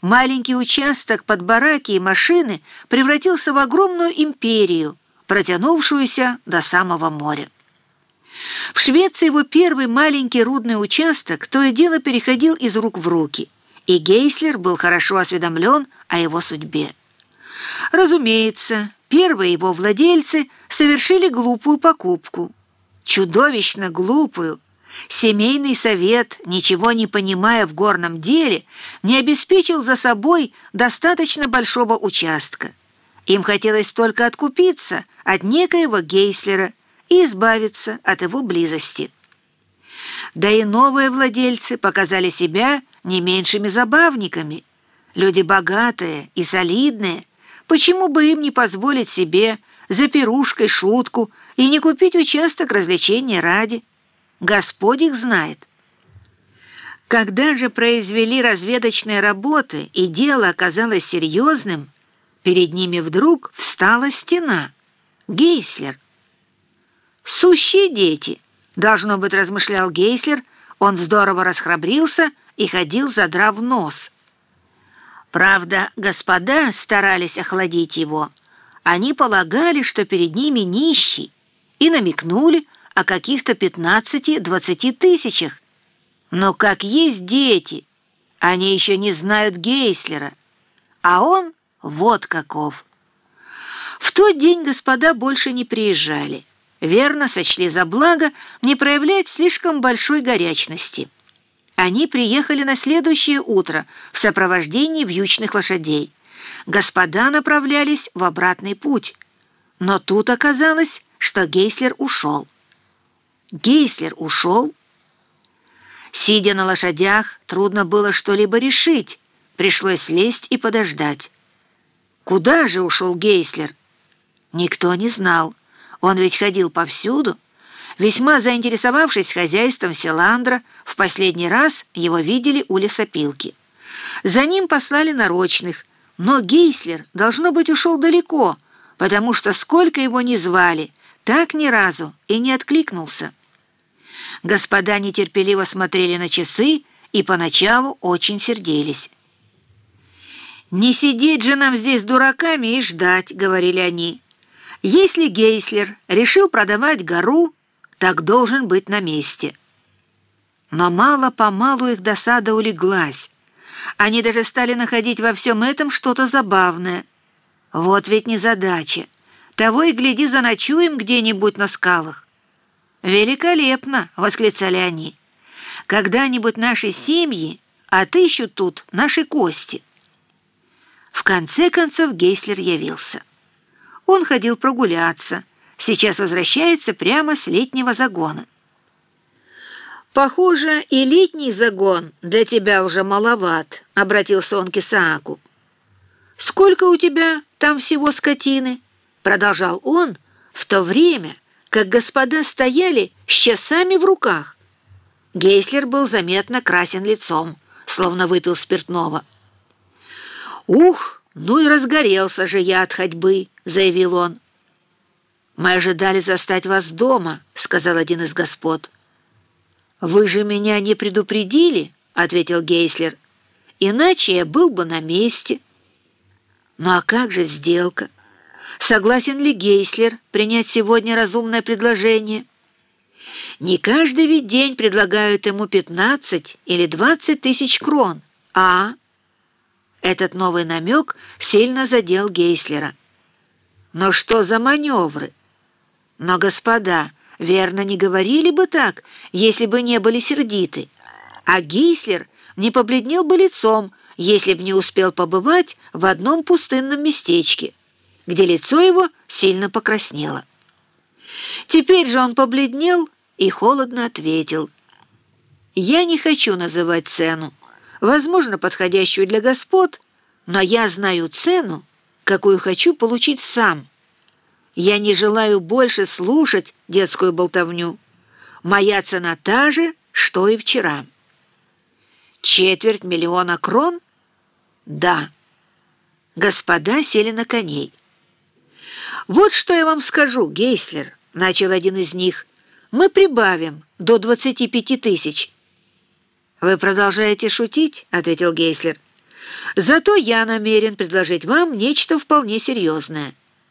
Маленький участок под бараки и машины превратился в огромную империю, протянувшуюся до самого моря. В Швеции его первый маленький рудный участок то и дело переходил из рук в руки, и Гейслер был хорошо осведомлен о его судьбе. Разумеется, первые его владельцы совершили глупую покупку. Чудовищно глупую. Семейный совет, ничего не понимая в горном деле, не обеспечил за собой достаточно большого участка. Им хотелось только откупиться от некоего Гейслера и избавиться от его близости. Да и новые владельцы показали себя не меньшими забавниками. Люди богатые и солидные, почему бы им не позволить себе за пирушкой шутку и не купить участок развлечения ради? Господь их знает. Когда же произвели разведочные работы и дело оказалось серьезным, перед ними вдруг встала стена. Гейслер. «Сущие дети!» — должно быть, размышлял Гейслер. Он здорово расхрабрился и ходил, задрав нос. Правда, господа старались охладить его. Они полагали, что перед ними нищий, и намекнули о каких-то 15-20 тысячах. Но как есть дети, они еще не знают Гейслера, а он вот каков. В тот день господа больше не приезжали. Верно сочли за благо не проявлять слишком большой горячности. Они приехали на следующее утро в сопровождении вьючных лошадей. Господа направлялись в обратный путь. Но тут оказалось, что Гейслер ушел. Гейслер ушел? Сидя на лошадях, трудно было что-либо решить. Пришлось слезть и подождать. Куда же ушел Гейслер? Никто не знал. Он ведь ходил повсюду. Весьма заинтересовавшись хозяйством Селандра, в последний раз его видели у лесопилки. За ним послали нарочных, но Гейслер, должно быть, ушел далеко, потому что сколько его ни звали, так ни разу и не откликнулся. Господа нетерпеливо смотрели на часы и поначалу очень сердились. «Не сидеть же нам здесь дураками и ждать», — говорили они. «Если Гейслер решил продавать гору, так должен быть на месте». Но мало-помалу их досада улеглась. Они даже стали находить во всем этом что-то забавное. Вот ведь незадача. Того и гляди, заночуем где-нибудь на скалах. «Великолепно!» — восклицали они. «Когда-нибудь наши семьи отыщут тут наши кости». В конце концов Гейслер явился. Он ходил прогуляться, сейчас возвращается прямо с летнего загона. «Похоже, и летний загон для тебя уже маловат», — обратился он к Исааку. «Сколько у тебя там всего скотины?» — продолжал он в то время, как господа стояли с часами в руках. Гейслер был заметно красен лицом, словно выпил спиртного. «Ух, ну и разгорелся же я от ходьбы», — заявил он. «Мы ожидали застать вас дома», — сказал один из господ. «Вы же меня не предупредили», — ответил Гейслер. «Иначе я был бы на месте». «Ну а как же сделка?» Согласен ли Гейслер принять сегодня разумное предложение? Не каждый ведь день предлагают ему 15 или 20 тысяч крон, а... Этот новый намек сильно задел Гейслера. Но что за маневры? Но, господа, верно, не говорили бы так, если бы не были сердиты. А Гейслер не побледнел бы лицом, если б не успел побывать в одном пустынном местечке где лицо его сильно покраснело. Теперь же он побледнел и холодно ответил. «Я не хочу называть цену, возможно, подходящую для господ, но я знаю цену, какую хочу получить сам. Я не желаю больше слушать детскую болтовню. Моя цена та же, что и вчера». «Четверть миллиона крон?» «Да». Господа сели на коней. «Вот что я вам скажу, Гейслер», — начал один из них. «Мы прибавим до 25 тысяч». «Вы продолжаете шутить?» — ответил Гейслер. Зато я намерен предложить вам нечто вполне серьезное.